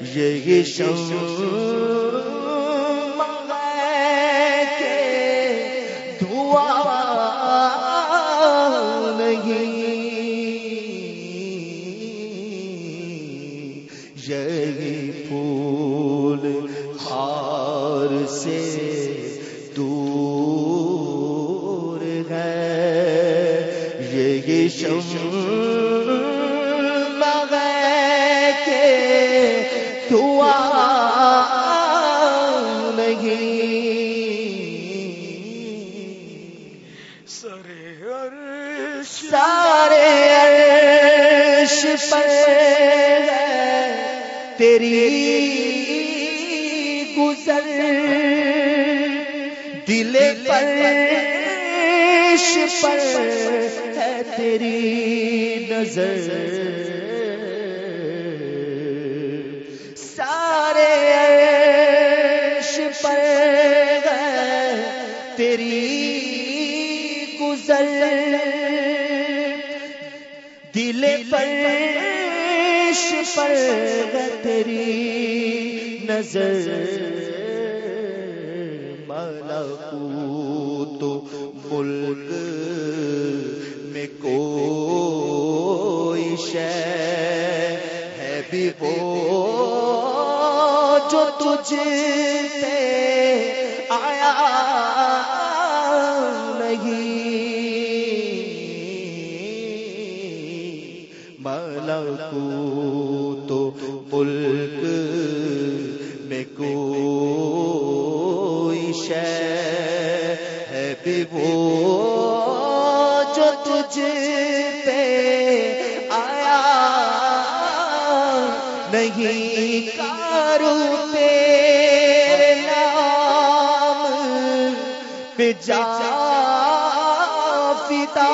یہی شو تیری گزر دل پر پر ہے تیری نظر۔ سارے عرش پر تیری گزر۔ دل پرش پر ہے تیری نظر مالا تو ملک میں کوئی شے ہے بھی وہ جو تجھے پہ جا فدا۔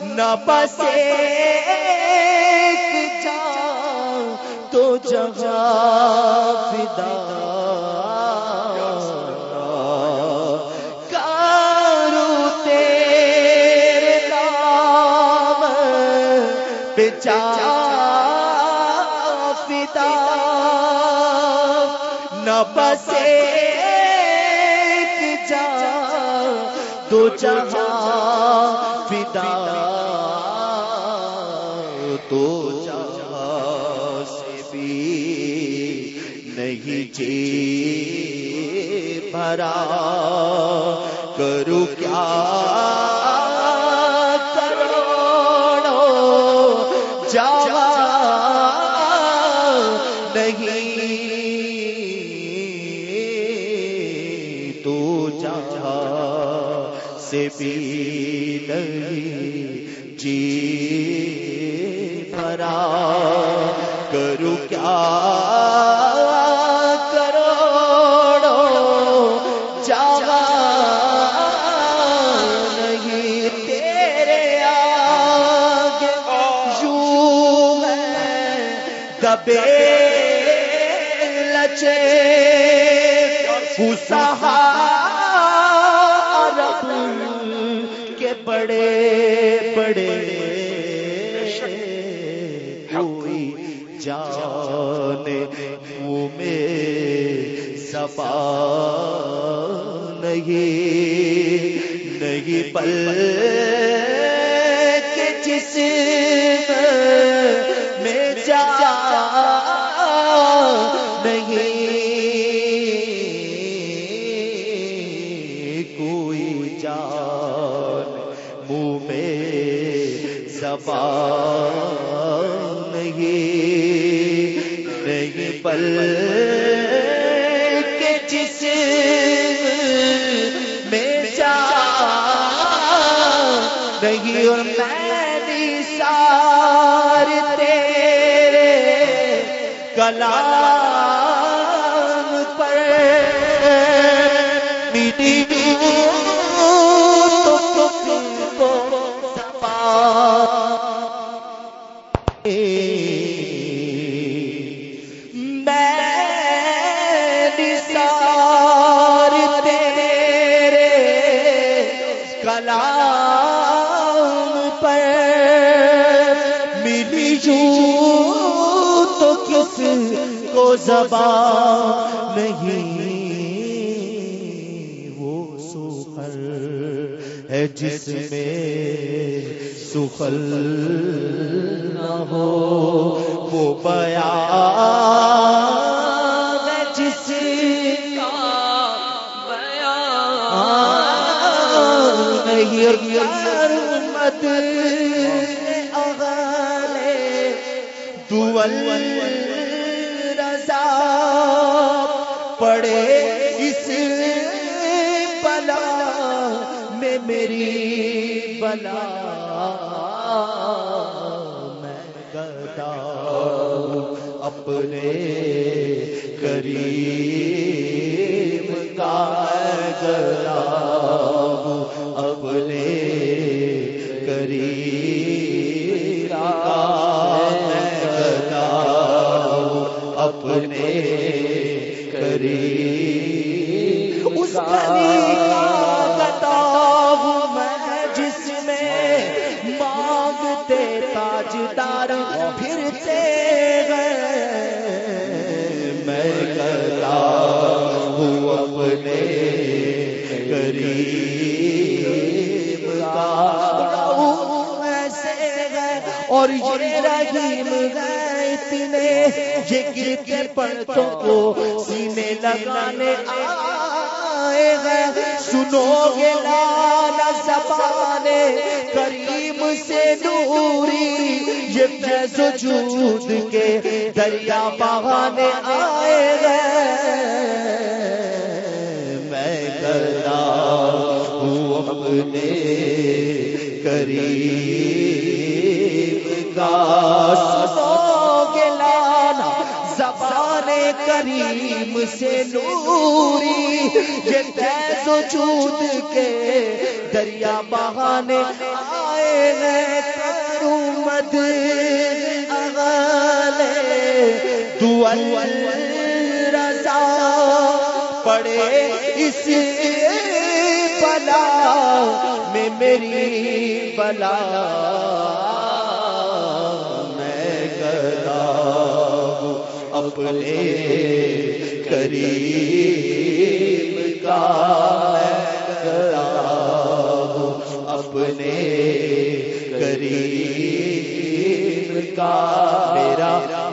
نہ بس ایک جا تو جگہ فدا۔ کارو تیرے نام پہ جا فدا۔ نہ دو جہاں فدا تو جہاں سے بھی نہیں جی بھرا۔ کرو کیا نہیں جی بھرا کرو کیا پڑے کوئی جانے وہ میں سپا نہیں نہیں پل زبان نہیں نہیں پل کے جس میں جا نہیں اور میں سار تیرے کلام پر میٹی زبان نہیں وہ سوپر ہے جس میں سخل نہ ہو وہ بیان جس نہیں اور مت اغلے دول اپنے قریب کا اپنے قریب کا اپنے قریب اس کا اور یہ رحیم یہ گر کے پڑتوں کو سینے لگانے آئے گئے سنو گے لانا زبانے کریم سے نوری یہ فیض وجود کے دریا بہانے آئے گئے میں کرا ہوں اپنے قریب کریم سے نوری، یہ فیض وجود کے دریا بہانے آئے ہیں۔ کروں مد اغلے دول رضا پڑے اس بلا میں میری بلا۔ اپنے قریب کا میں اپنے قریب کا میرا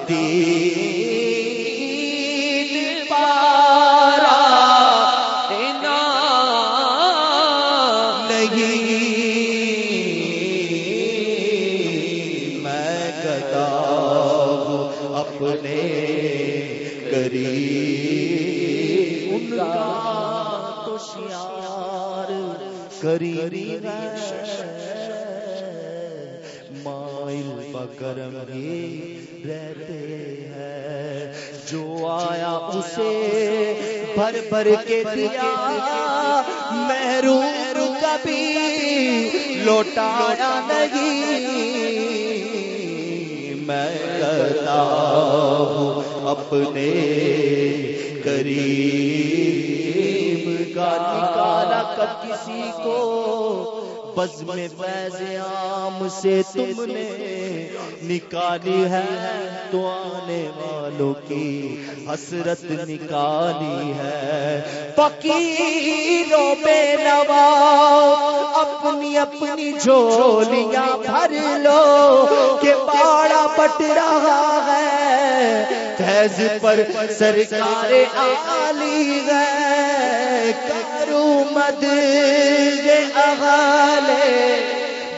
دین پارا قریبی مائل بکرم ہی رہتے ہیں۔ جو آیا اسے بھر بھر کے دیا۔ محروم کبھی لوٹایا نہیں۔ میں کرتا ہوں اپنے قریب۔ کا نکالا کب کسی کو؟ بز میں فیض عام سے تم نے نکالی ہے تو آنے والوں کی حسرت نکالی ہے۔ فقیروں بے نوا اپنی اپنی جھولیاں بھر لو، کہ باڑا پٹ رہا ہے، فیض پر سرکار عالی ہے۔ کرو مد اغالے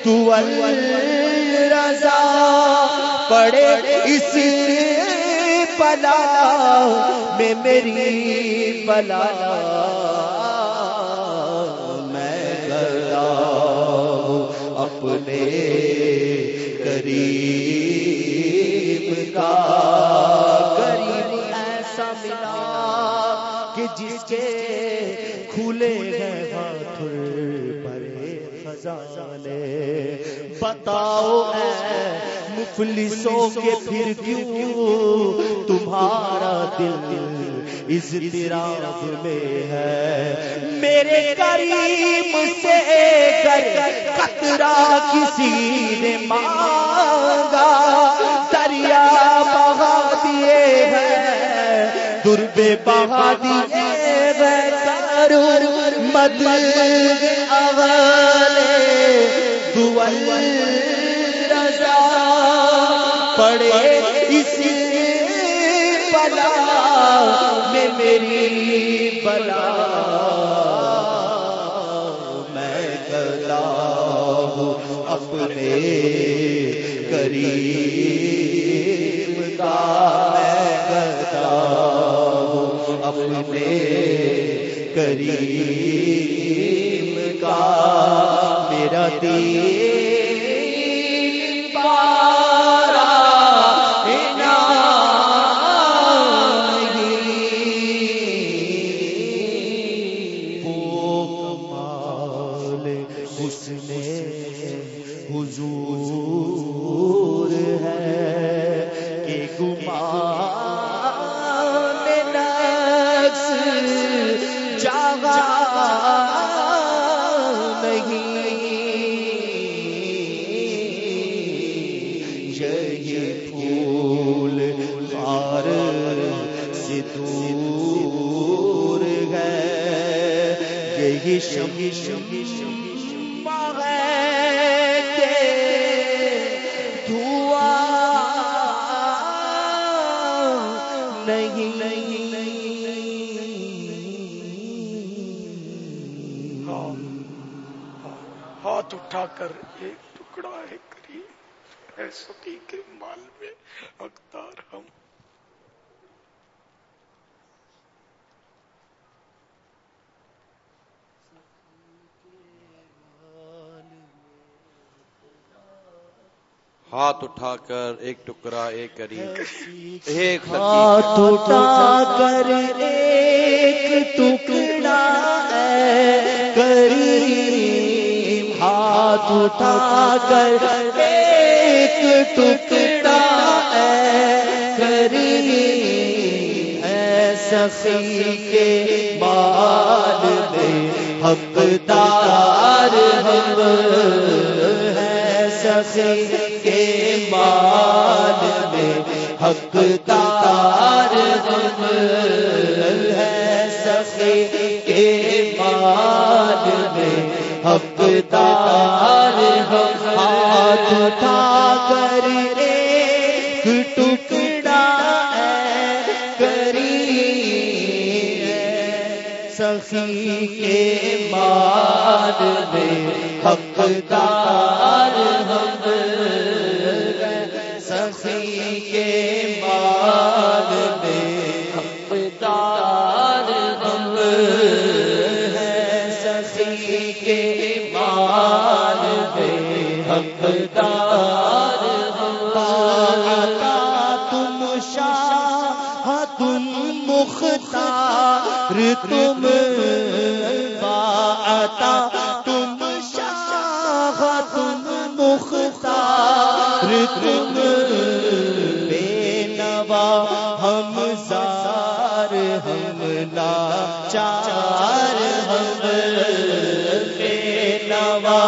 دول رضا پڑے، اس بلا میں میری بلا۔ میں گدا ہوں اپنے قریب کا۔ قریب ایسا ملا کہ جس کے کھلے گئے ہاتھ بڑے خزانے۔ بتاؤ اے مفلسوں کے پھر کیوں تمہارا دل اس اضطراب میں ہے؟ میرے کریم سے کر کسی نے مانگا، دریا بہا دیے ہیں، دربے بہا دیے کرور مد اغلے دول رضا پڑے اس بلا میں میری بلا۔ میں گدا ہوں اپنے کریم کا۔ میں گدا ہوں اپنے کریم کا میرا دین پارا مال اس نے حضور ہے کہ گمان نفس جاگا نہیں یہی پھول ہار سے دور ہے یہی شم شم شم نہیں نہیں ہاتھ اٹھا کر ایک ٹکڑا ہے کریم اے ستی کے مال میں حقدار ہم۔ ہاتھ اٹھا کر ایک ٹکڑا ایک کریم ایک ہاتھ اٹھا کر ایک ٹکڑا اٹھا کر ایک ٹکڑا ہے کریم ہے سخی کے بال میں حقدار ہم ہے سخی کے مال میں حقدار ہم ہے سخی کے مال میں حقدار ہم ہاتھ اٹھا کر ایک ٹکڑا کری سخی کے مار دے حق دار ہم تم عطا تم شاہ، تم مختار، تم بے نوا ہم زار، ہم لاچار ہم بے نوا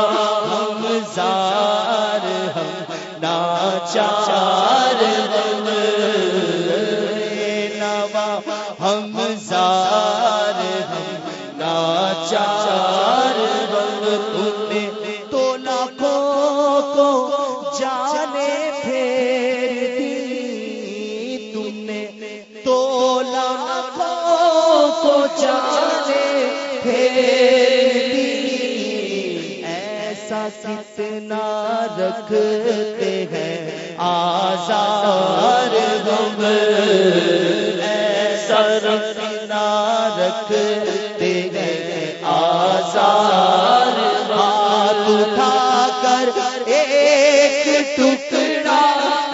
ہم زار، ہم ناچار۔ ایسا کتنا رکھتے ہیں آزار ہم، ایسا رکھنا رکھتے ہیں آزار۔ ہاتھ اٹھا کر ایک ٹکڑا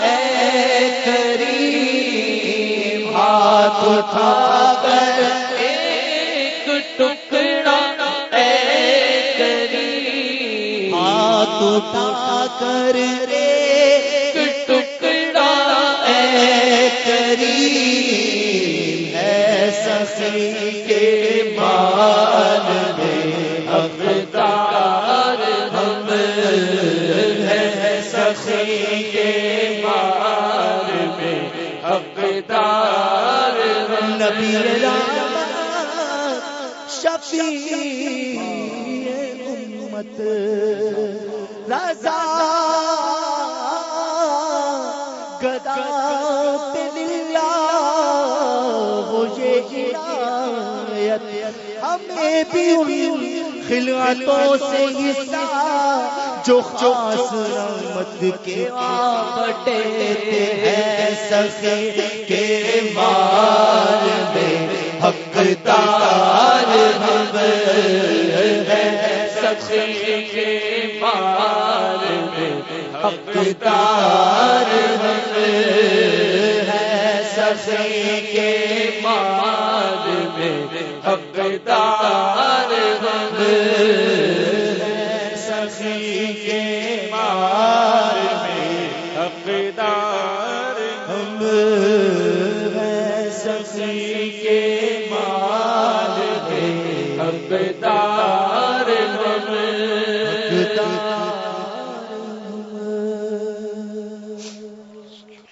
اے کریم۔ ہاتھ اٹھا اٹھا کر ایک ٹکڑا کریم ہے سخی کے مال میں۔ ہم ہے سخی کے مال میں۔ حقدار نبی شفیع امت۔ رضا گدا ہمیں بھی ان خلعتوں سے حصہ جو خاص رحمت کے بٹے ہیں۔ سخی کے مار میں حقدار ہم ہیں۔ سخی کے مار میں حقدار کے مار میں حقدار